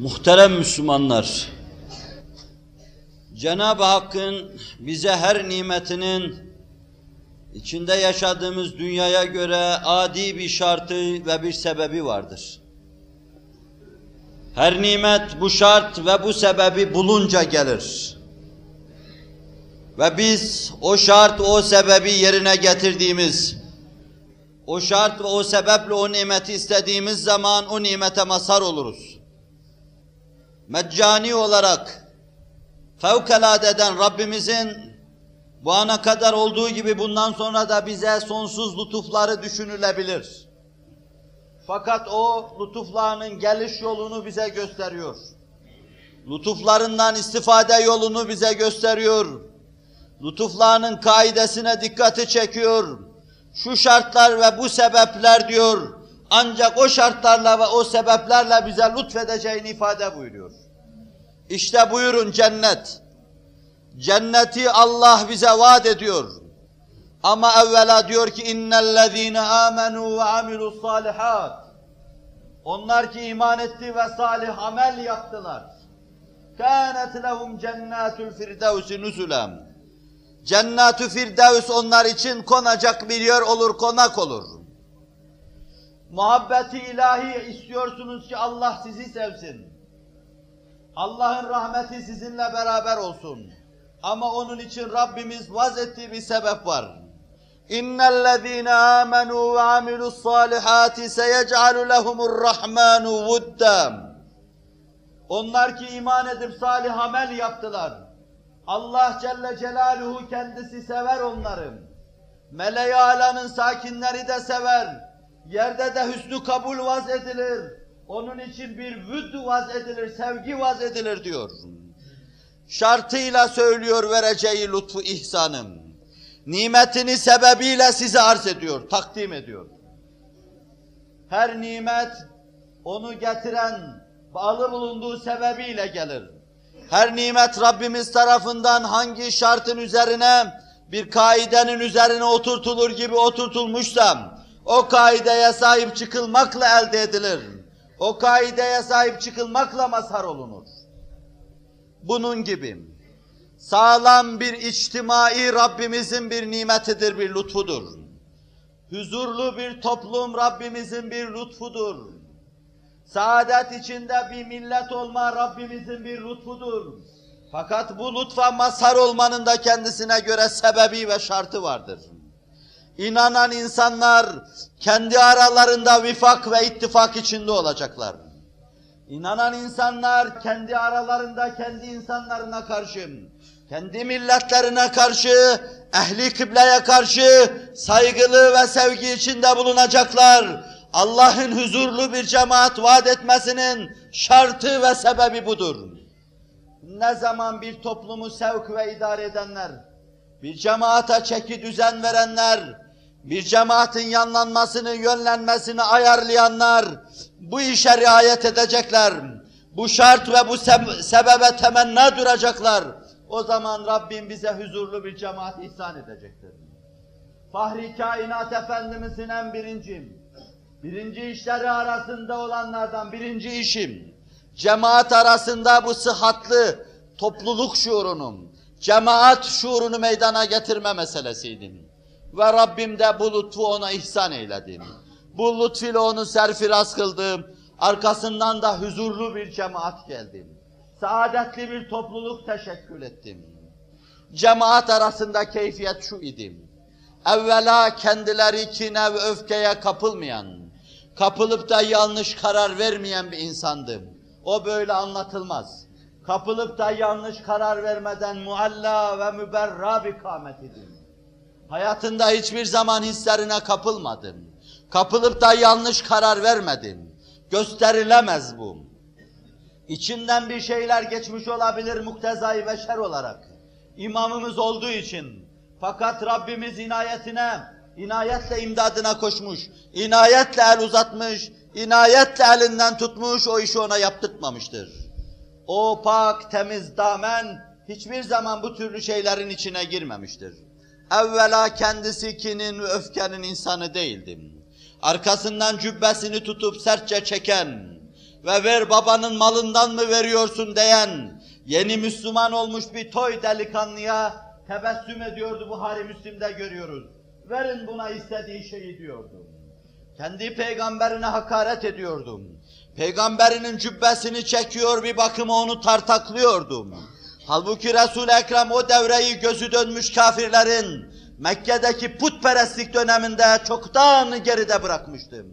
Muhterem Müslümanlar, Cenab-ı Hakk'ın bize her nimetinin içinde yaşadığımız dünyaya göre adi bir şartı ve bir sebebi vardır. Her nimet bu şart ve bu sebebi bulunca gelir. Ve biz o şart, o sebebi yerine getirdiğimiz, o şart ve o sebeple o nimeti istediğimiz zaman o nimete mazhar oluruz. Meccani olarak fevkaladeden Rabbimizin bu ana kadar olduğu gibi bundan sonra da bize sonsuz lütufları düşünülebilir. Fakat o lütuflarının geliş yolunu bize gösteriyor. Lütuflarından istifade yolunu bize gösteriyor. Lütuflarının kaidesine dikkati çekiyor. Şu şartlar ve bu sebepler diyor. Ancak o şartlarla ve o sebeplerle bize lütfedeceğini ifade buyuruyor. İşte buyurun cennet. Cenneti Allah bize vaat ediyor. Ama evvela diyor ki innellezine amenu ve amilus salihat. Onlar ki iman etti ve salih amel yaptılar. Kânet lehum cennetul firdevsi nuzulem. Cennetü firdevs onlar için konacak bir yer olur, konak olur. Muhabbeti ilahi istiyorsunuz ki Allah sizi sevsin. Allah'ın rahmeti sizinle beraber olsun. Ama onun için Rabbimiz vaz ettiği bir sebep var. اِنَّ الَّذ۪ينَ آمَنُوا وَعَمِلُوا الصَّالِحَاتِ سَيَجْعَلُ لَهُمُ الرَّحْمَانُ وُدَّمْ Onlar ki iman edip salih amel yaptılar. Allah Celle Celaluhu kendisi sever onları. Mele-i Ala'nın sakinleri de sever. Yerde de hüsnü kabul vaz edilir. Onun için bir vüd vaz edilir, sevgi vaz edilir diyor. Şartıyla söylüyor vereceği lütfu ihsanım nimetini sebebiyle size arz ediyor, takdim ediyor. Her nimet onu getiren, bağlı bulunduğu sebebiyle gelir. Her nimet Rabbimiz tarafından hangi şartın üzerine, bir kaidenin üzerine oturtulur gibi oturtulmuşsa, o kaideye sahip çıkılmakla elde edilir. O kaideye sahip çıkılmakla mazhar olunur. Bunun gibi sağlam bir içtimai Rabbimizin bir nimetidir, bir lütfudur. Huzurlu bir toplum Rabbimizin bir lütfudur. Saadet içinde bir millet olma Rabbimizin bir lütfudur. Fakat bu lütfa mazhar olmanın da kendisine göre sebebi ve şartı vardır. İnanan insanlar kendi aralarında vifak ve ittifak içinde olacaklar. İnanan insanlar kendi aralarında kendi insanlarına karşı kendi milletlerine karşı, ehli kıbleye karşı saygılı ve sevgi içinde bulunacaklar. Allah'ın huzurlu bir cemaat vaat etmesinin şartı ve sebebi budur. Ne zaman bir toplumu sevk ve idare edenler, bir cemaate çeki düzen verenler, bir cemaatin yanlanmasını, yönlenmesini ayarlayanlar bu işe riayet edecekler. bu şart ve bu seb- sebebe temenna duracaklar. O zaman Rabbim bize huzurlu bir cemaat ihsan edecektir. Fahri kainat Efendimizin en birinci, birinci işleri arasında olanlardan birinci işim, cemaat arasında bu sıhhatlı topluluk şuurunun, cemaat şuurunu meydana getirme meselesiydi. Ve Rabbim de bu lütfu ona ihsan eyledi. Bu lütfüyle onu serfiraz kıldım. Arkasından da huzurlu bir cemaat geldi. Saadetli bir topluluk teşekkül ettim. Cemaat arasında keyfiyet şu idi. Evvela kendileri kine ve öfkeye kapılmayan, kapılıp da yanlış karar vermeyen bir insandım. O böyle anlatılmaz. Kapılıp da yanlış karar vermeden mualla ve müberra bir kâmet idim. Hayatında hiçbir zaman hislerine kapılmadım. Kapılıp da yanlış karar vermedim. Gösterilemez bu. İçinden bir şeyler geçmiş olabilir muktezai beşer olarak. İmamımız olduğu için. Fakat Rabbimiz inayetine, inayetle imdadına koşmuş, inayetle el uzatmış, inayetle elinden tutmuş, o işi ona yaptırtmamıştır. O pak, temiz damen hiçbir zaman bu türlü şeylerin içine girmemiştir. Evvela kendisi kinin ve öfkenin insanı değildim. Arkasından cübbesini tutup sertçe çeken ve ver babanın malından mı veriyorsun diyen yeni Müslüman olmuş bir toy delikanlıya tebessüm ediyordu Buhari Müslim'de görüyoruz. Verin buna istediği şeyi diyordu. Kendi peygamberine hakaret ediyordum. Peygamberinin cübbesini çekiyor bir bakıma onu tartaklıyordum. Halbuki Resul-i Ekrem o devreyi gözü dönmüş kafirlerin Mekke'deki putperestlik döneminde çoktan geride bırakmıştım.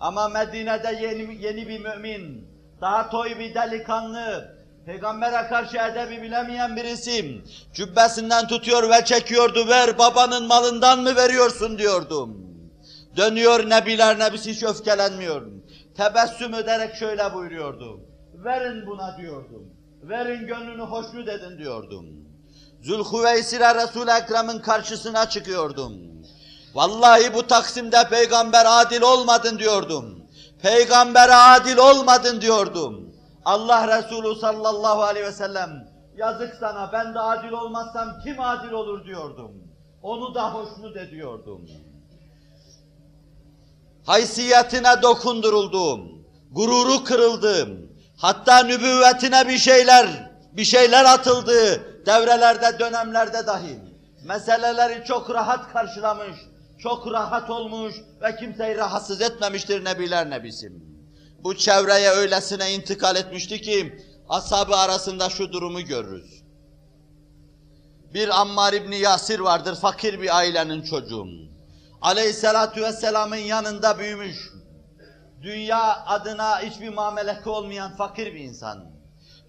Ama Medine'de yeni, yeni bir mümin, daha toy bir delikanlı, peygambere karşı edebi bilemeyen bir isim, cübbesinden tutuyor ve çekiyordu, ver babanın malından mı veriyorsun diyordum. Dönüyor nebiler nebisi hiç öfkelenmiyor. Tebessüm ederek şöyle buyuruyordu. Verin buna diyordum. Verin gönlünü hoşnut edin diyordum. Zülhüveysir Resul-i Ekrem'in karşısına çıkıyordum. Vallahi bu taksimde peygamber adil olmadın diyordum. Peygamber adil olmadın diyordum. Allah Resulü sallallahu aleyhi ve sellem yazık sana ben de adil olmazsam kim adil olur diyordum. Onu da hoşnut ediyordum. Haysiyetine dokunduruldum. Gururu kırıldım. Hatta nübüvvetine bir şeyler, bir şeyler atıldı. Devrelerde, dönemlerde dahil. Meseleleri çok rahat karşılamış, çok rahat olmuş ve kimseyi rahatsız etmemiştir Nebiler Nebisim. Bu çevreye öylesine intikal etmişti ki, ashabı arasında şu durumu görürüz. Bir Ammar İbni Yasir vardır, fakir bir ailenin çocuğu. Aleyhisselatü Vesselam'ın yanında büyümüş, dünya adına hiçbir muameleki olmayan fakir bir insan.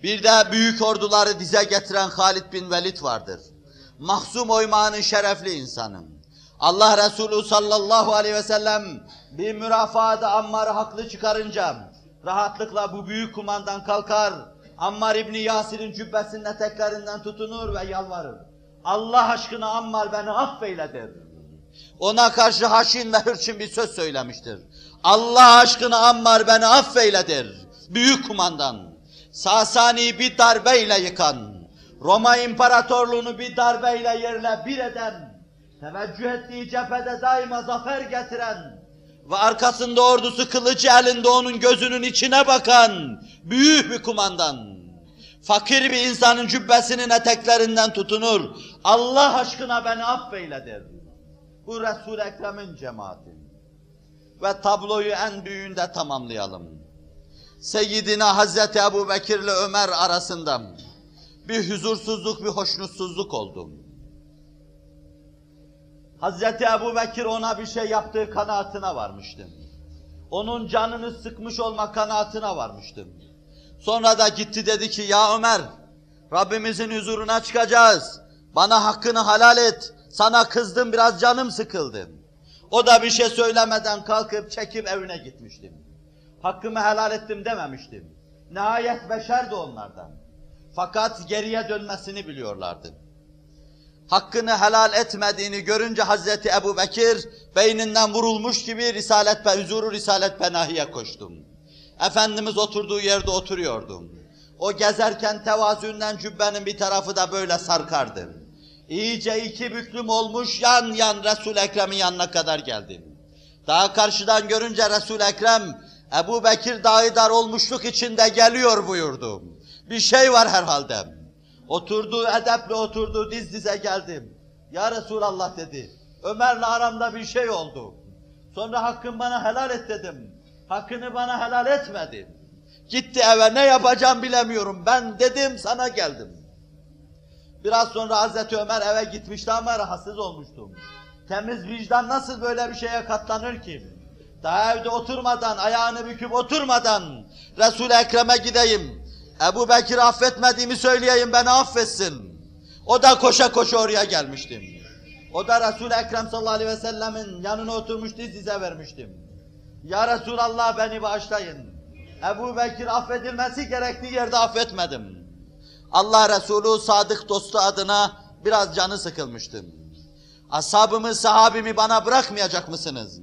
Bir de büyük orduları dize getiren Halid bin Velid vardır. Mahzum Oymağı'nın şerefli insanı. Allah Resulü sallallahu aleyhi ve sellem bir mürafaada Ammar'ı haklı çıkarınca rahatlıkla bu büyük kumandan kalkar, Ammar İbni Yasir'in cübbesinin eteklerinden tutunur ve yalvarır. Allah aşkına Ammar beni affeyledir. Ona karşı haşin ve hırçın bir söz söylemiştir. Allah aşkına Ammar beni affeyledir. Büyük kumandan. Sasani bir darbeyle yıkan, Roma İmparatorluğunu bir darbeyle yerle bir eden, teveccüh ettiği cephede daima zafer getiren ve arkasında ordusu kılıcı elinde onun gözünün içine bakan büyük bir kumandan. Fakir bir insanın cübbesinin eteklerinden tutunur. Allah aşkına beni affeyledir. Bu Resul-i Ekrem'in cemaati. Ve tabloyu en büyüğünde tamamlayalım. Seyyidina Hazreti Ebu Bekir ile Ömer arasında bir huzursuzluk, bir hoşnutsuzluk oldu. Hazreti Ebu Bekir ona bir şey yaptığı kanaatine varmıştı. Onun canını sıkmış olma kanaatine varmıştı. Sonra da gitti dedi ki ya Ömer Rabbimizin huzuruna çıkacağız. Bana hakkını halal et. Sana kızdım biraz canım sıkıldı. O da bir şey söylemeden kalkıp çekip evine gitmiştim. Hakkımı helal ettim dememiştim. Nihayet beşer de onlardan. Fakat geriye dönmesini biliyorlardı. Hakkını helal etmediğini görünce Hazreti Ebu Bekir beyninden vurulmuş gibi Risalet ve huzuru Risalet Penahi'ye koştum. Efendimiz oturduğu yerde oturuyordum. O gezerken tevazünden cübbenin bir tarafı da böyle sarkardı. İyice iki büklüm olmuş yan yan Resul Ekrem'in yanına kadar geldim. Daha karşıdan görünce Resul Ekrem Ebu Bekir dar olmuşluk içinde geliyor buyurdu. Bir şey var herhalde. Oturduğu edeple oturduğu diz dize geldim. Ya Resulallah dedi. Ömer'le aramda bir şey oldu. Sonra hakkın bana helal et dedim. Hakkını bana helal etmedi. Gitti eve ne yapacağım bilemiyorum. Ben dedim sana geldim. Biraz sonra Hazreti Ömer eve gitmişti ama rahatsız olmuştum. Temiz vicdan nasıl böyle bir şeye katlanır ki? Daha evde oturmadan, ayağını büküp oturmadan Resul-i Ekrem'e gideyim. Ebu Bekir affetmediğimi söyleyeyim, beni affetsin. O da koşa koşa oraya gelmiştim. O da Resul-i Ekrem sallallahu aleyhi ve sellemin yanına oturmuş diz dize vermiştim. Ya Resulallah beni bağışlayın. Ebu Bekir affedilmesi gerektiği yerde affetmedim. Allah Resulü sadık dostu adına biraz canı sıkılmıştım. Ashabımı, sahabimi bana bırakmayacak mısınız?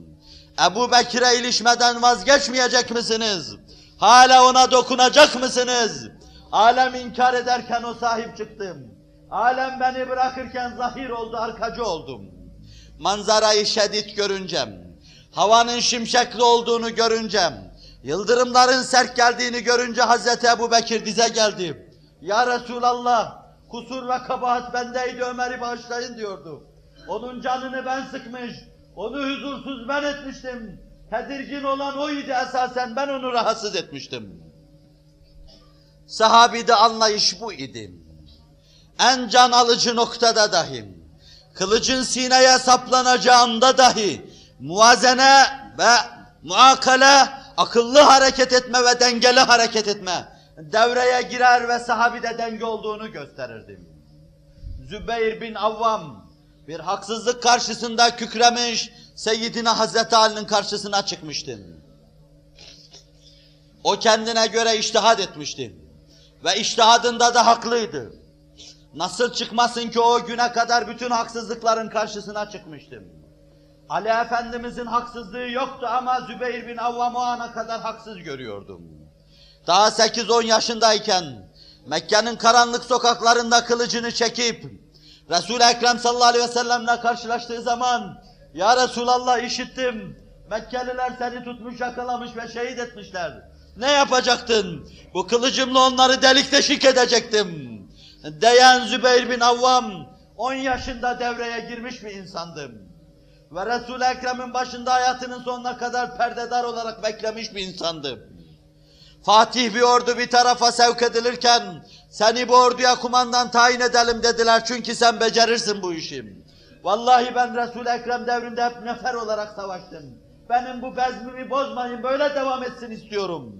Ebu Bekir'e ilişmeden vazgeçmeyecek misiniz? Hala ona dokunacak mısınız? Alem inkar ederken o sahip çıktım. Alem beni bırakırken zahir oldu, arkacı oldum. Manzarayı şiddet görünce, havanın şimşekli olduğunu görünce, yıldırımların sert geldiğini görünce Hazreti Ebu Bekir dize geldi. Ya Resulallah, kusur ve kabahat bendeydi Ömer'i bağışlayın diyordu. Onun canını ben sıkmış, onu huzursuz ben etmiştim. Tedirgin olan oydu esasen, ben onu rahatsız etmiştim. Sahabide anlayış bu idi. En can alıcı noktada dahi, kılıcın sineye saplanacağında dahi, muvazene ve muakale, akıllı hareket etme ve dengeli hareket etme, devreye girer ve sahabide denge olduğunu gösterirdim. Zübeyir bin Avvam, bir haksızlık karşısında kükremiş, Seyyidina Hazreti Ali'nin karşısına çıkmıştı. O kendine göre iştihad etmişti. Ve iştihadında da haklıydı. Nasıl çıkmasın ki o güne kadar bütün haksızlıkların karşısına çıkmıştım. Ali Efendimizin haksızlığı yoktu ama Zübeyir bin Avvam o ana kadar haksız görüyordum. Daha 8-10 yaşındayken Mekke'nin karanlık sokaklarında kılıcını çekip Resul-i Ekrem sallallahu aleyhi ve sellemle karşılaştığı zaman Ya Resulallah işittim. Mekkeliler seni tutmuş, yakalamış ve şehit etmişler. Ne yapacaktın? Bu kılıcımla onları delik deşik edecektim. Deyen Zübeyir bin Avvam 10 yaşında devreye girmiş bir insandım. Ve Resul-i Ekrem'in başında hayatının sonuna kadar perdedar olarak beklemiş bir insandım. Fatih bir ordu bir tarafa sevk edilirken seni bu orduya kumandan tayin edelim dediler çünkü sen becerirsin bu işi. Vallahi ben Resul-i Ekrem devrinde hep nefer olarak savaştım. Benim bu bezmimi bozmayın böyle devam etsin istiyorum.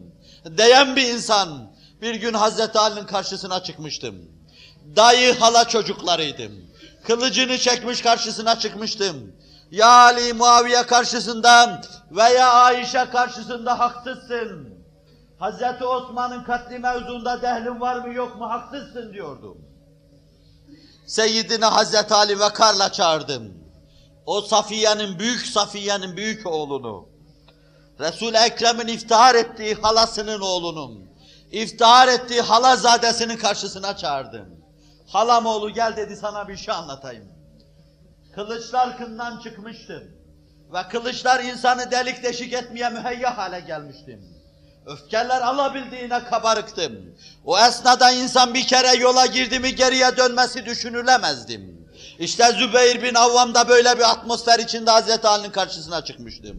Diyen bir insan bir gün Hazreti Ali'nin karşısına çıkmıştım. Dayı hala çocuklarıydım. Kılıcını çekmiş karşısına çıkmıştım. Ya Ali Muaviye karşısında veya Ayşe karşısında haksızsın. Hazreti Osman'ın katli mevzunda dehlin var mı yok mu haksızsın diyordum. Seyyidine Hazreti Ali Vekar'la çağırdım. O Safiye'nin, büyük Safiye'nin büyük oğlunu. Resul-i Ekrem'in iftihar ettiği halasının oğlunun, iftihar ettiği halazadesinin karşısına çağırdım. Halam oğlu gel dedi sana bir şey anlatayım. Kılıçlar kından çıkmıştım. Ve kılıçlar insanı delik deşik etmeye müheyya hale gelmiştim. Öfkeler alabildiğine kabarıktım. O esnada insan bir kere yola girdi mi geriye dönmesi düşünülemezdim. İşte Zübeyir bin Avvam da böyle bir atmosfer içinde Hazreti Ali'nin karşısına çıkmıştım.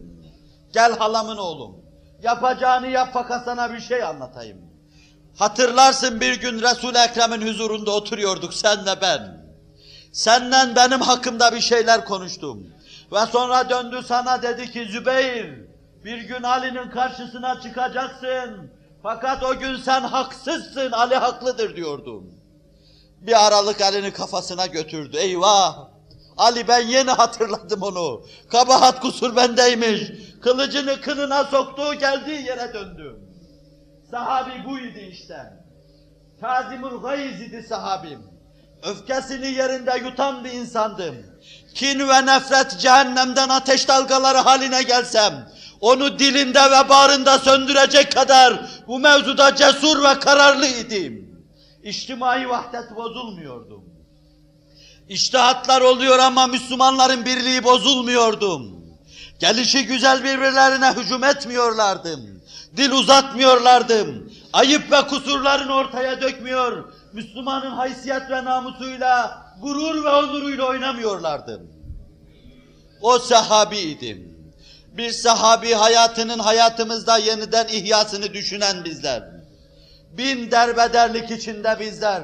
Gel halamın oğlum, yapacağını yap fakat sana bir şey anlatayım. Hatırlarsın bir gün Resul-i Ekrem'in huzurunda oturuyorduk senle ben. Senden benim hakkımda bir şeyler konuştum. Ve sonra döndü sana dedi ki Zübeyir, bir gün Ali'nin karşısına çıkacaksın. Fakat o gün sen haksızsın, Ali haklıdır diyordum. Bir aralık Ali'nin kafasına götürdü. Eyvah! Ali ben yeni hatırladım onu. Kabahat kusur bendeymiş. Kılıcını kınına soktuğu geldiği yere döndü. Sahabi buydu işte. Kazimul Gayz idi sahabim. Öfkesini yerinde yutan bir insandım. Kin ve nefret cehennemden ateş dalgaları haline gelsem, onu dilinde ve bağrında söndürecek kadar bu mevzuda cesur ve kararlı idim. İçtimai vahdet bozulmuyordum. İştihatlar oluyor ama Müslümanların birliği bozulmuyordum. Gelişi güzel birbirlerine hücum etmiyorlardım. Dil uzatmıyorlardım. Ayıp ve kusurlarını ortaya dökmüyor. Müslümanın haysiyet ve namusuyla, gurur ve onuruyla oynamıyorlardı. O sahabiydim. Bir sahabi hayatının hayatımızda yeniden ihyasını düşünen bizler. Bin derbederlik içinde bizler.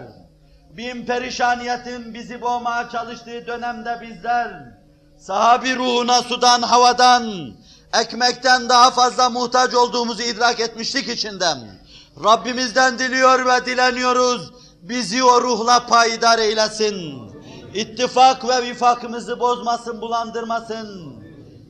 Bin perişaniyetin bizi boğmaya çalıştığı dönemde bizler. Sahabi ruhuna sudan, havadan, ekmekten daha fazla muhtaç olduğumuzu idrak etmiştik içinden. Rabbimizden diliyor ve dileniyoruz. Bizi o ruhla payidar eylesin. İttifak ve vifakımızı bozmasın, bulandırmasın.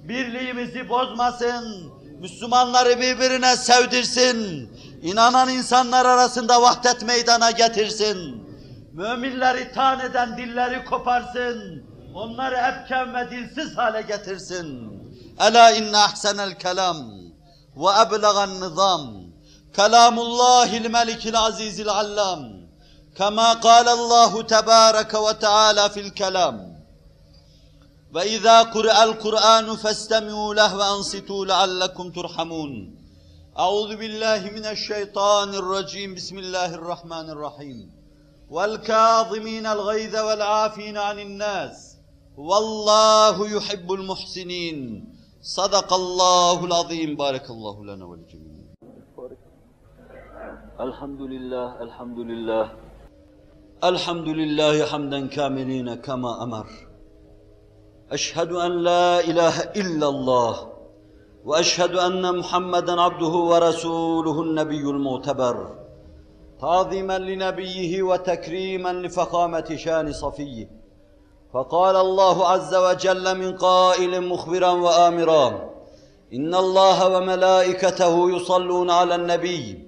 Birliğimizi bozmasın. Müslümanları birbirine sevdirsin. İnanan insanlar arasında vahdet meydana getirsin. Müminleri tan eden dilleri koparsın. Onları ebken ve dilsiz hale getirsin. Ela inne ahsenel kelam ve eblegan nizam. Kelamullahil melikil azizil allam. Kema kâlallahu tebâreke ve teâlâ fil kelam. وإذا قرأ القرآن فاستمعوا له وأنصتوا لعلكم ترحمون أعوذ بالله من الشيطان الرجيم بسم الله الرحمن الرحيم والكاظمين الغيظ والعافين عن الناس والله يحب المحسنين صدق الله العظيم بارك الله لنا ولجميع الحمد لله الحمد لله الحمد لله حمدا كاملين كما أمر أشهد أن لا إله إلا الله وأشهد أن محمدا عبده ورسوله النبي المعتبر تعظيما لنبيه وتكريما لفخامة شان صفيه فقال الله عز وجل من قائل مخبرا وآمرا إن الله وملائكته يصلون على النبي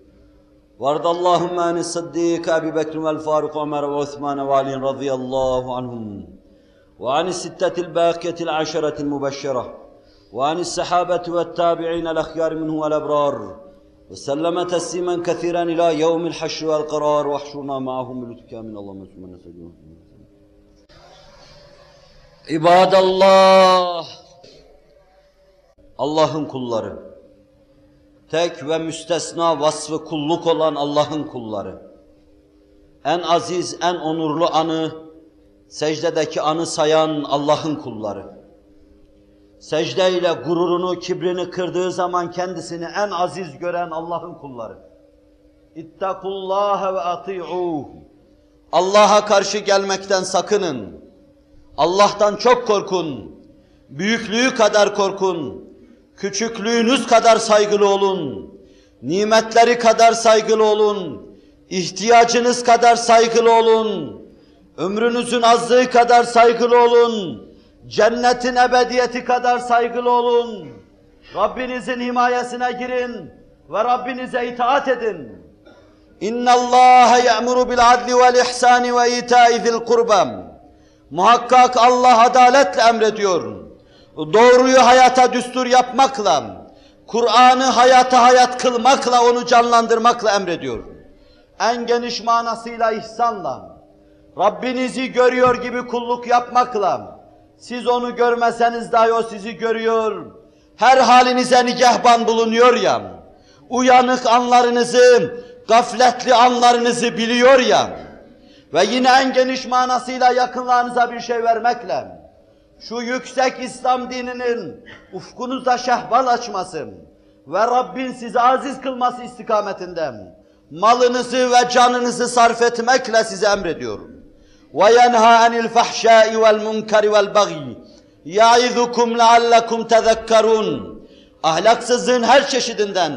وارض اللهم عن الصديق أبي بكر والفاروق وعمر وعثمان وعلي رضي الله عنهم وعن الستة الباقية العشرة المبشرة وعن السحابة والتابعين الأخيار منه والأبرار وسلم تسليما كثيرا إلى يوم الحشر والقرار واحشرنا معهم بلطفك من اللهم سبحانه وتعالى عباد الله Allah'ın kulları tek ve müstesna vasfı kulluk olan Allah'ın kulları. En aziz, en onurlu anı, secdedeki anı sayan Allah'ın kulları. Secdeyle gururunu, kibrini kırdığı zaman kendisini en aziz gören Allah'ın kulları. İttakullâhe ve ati'ûh. Allah'a karşı gelmekten sakının. Allah'tan çok korkun. Büyüklüğü kadar korkun. Küçüklüğünüz kadar saygılı olun. Nimetleri kadar saygılı olun. İhtiyacınız kadar saygılı olun. Ömrünüzün azlığı kadar saygılı olun. Cennetin ebediyeti kadar saygılı olun. Rabbinizin himayesine girin ve Rabbinize itaat edin. İnna Allah ya'muru bil adli vel ihsani ve ita'i zil. Muhakkak Allah adaletle emrediyor doğruyu hayata düstur yapmakla, Kur'an'ı hayata hayat kılmakla, onu canlandırmakla emrediyor. En geniş manasıyla ihsanla, Rabbinizi görüyor gibi kulluk yapmakla, siz onu görmeseniz dahi o sizi görüyor, her halinize nigahban bulunuyor ya, uyanık anlarınızı, gafletli anlarınızı biliyor ya, ve yine en geniş manasıyla yakınlarınıza bir şey vermekle, şu yüksek İslam dininin ufkunuza şehval açmasın ve Rabbin sizi aziz kılması istikametinde malınızı ve canınızı sarf etmekle size emrediyorum. وينهى عن الفحشاء والمنكر والبغي يعظكم لعلكم تذكرون ahlaksızlığın her çeşidinden,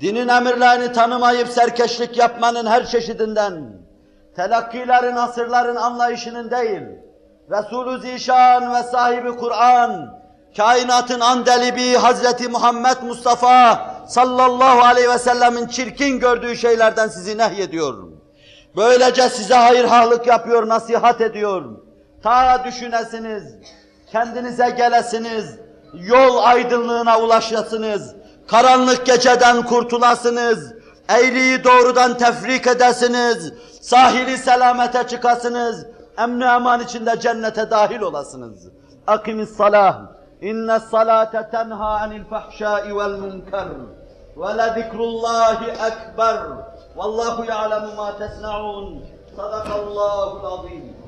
dinin emirlerini tanımayıp serkeşlik yapmanın her çeşidinden, telakkilerin, asırların anlayışının değil, Resulü Zişan ve sahibi Kur'an, kainatın andelibi Hazreti Muhammed Mustafa sallallahu aleyhi ve sellemin çirkin gördüğü şeylerden sizi nehyediyor. Böylece size hayırhalık yapıyor, nasihat ediyor. Ta düşünesiniz, kendinize gelesiniz, yol aydınlığına ulaşasınız, karanlık geceden kurtulasınız, eğriyi doğrudan tefrik edesiniz, sahili selamete çıkasınız, emni eman içinde cennete dahil olasınız. Akimis salah, inne salate tenha anil fahşai vel münker, ve ledikrullahi ekber, vallahu ya'lemu ma tesna'un, sadakallahul azim.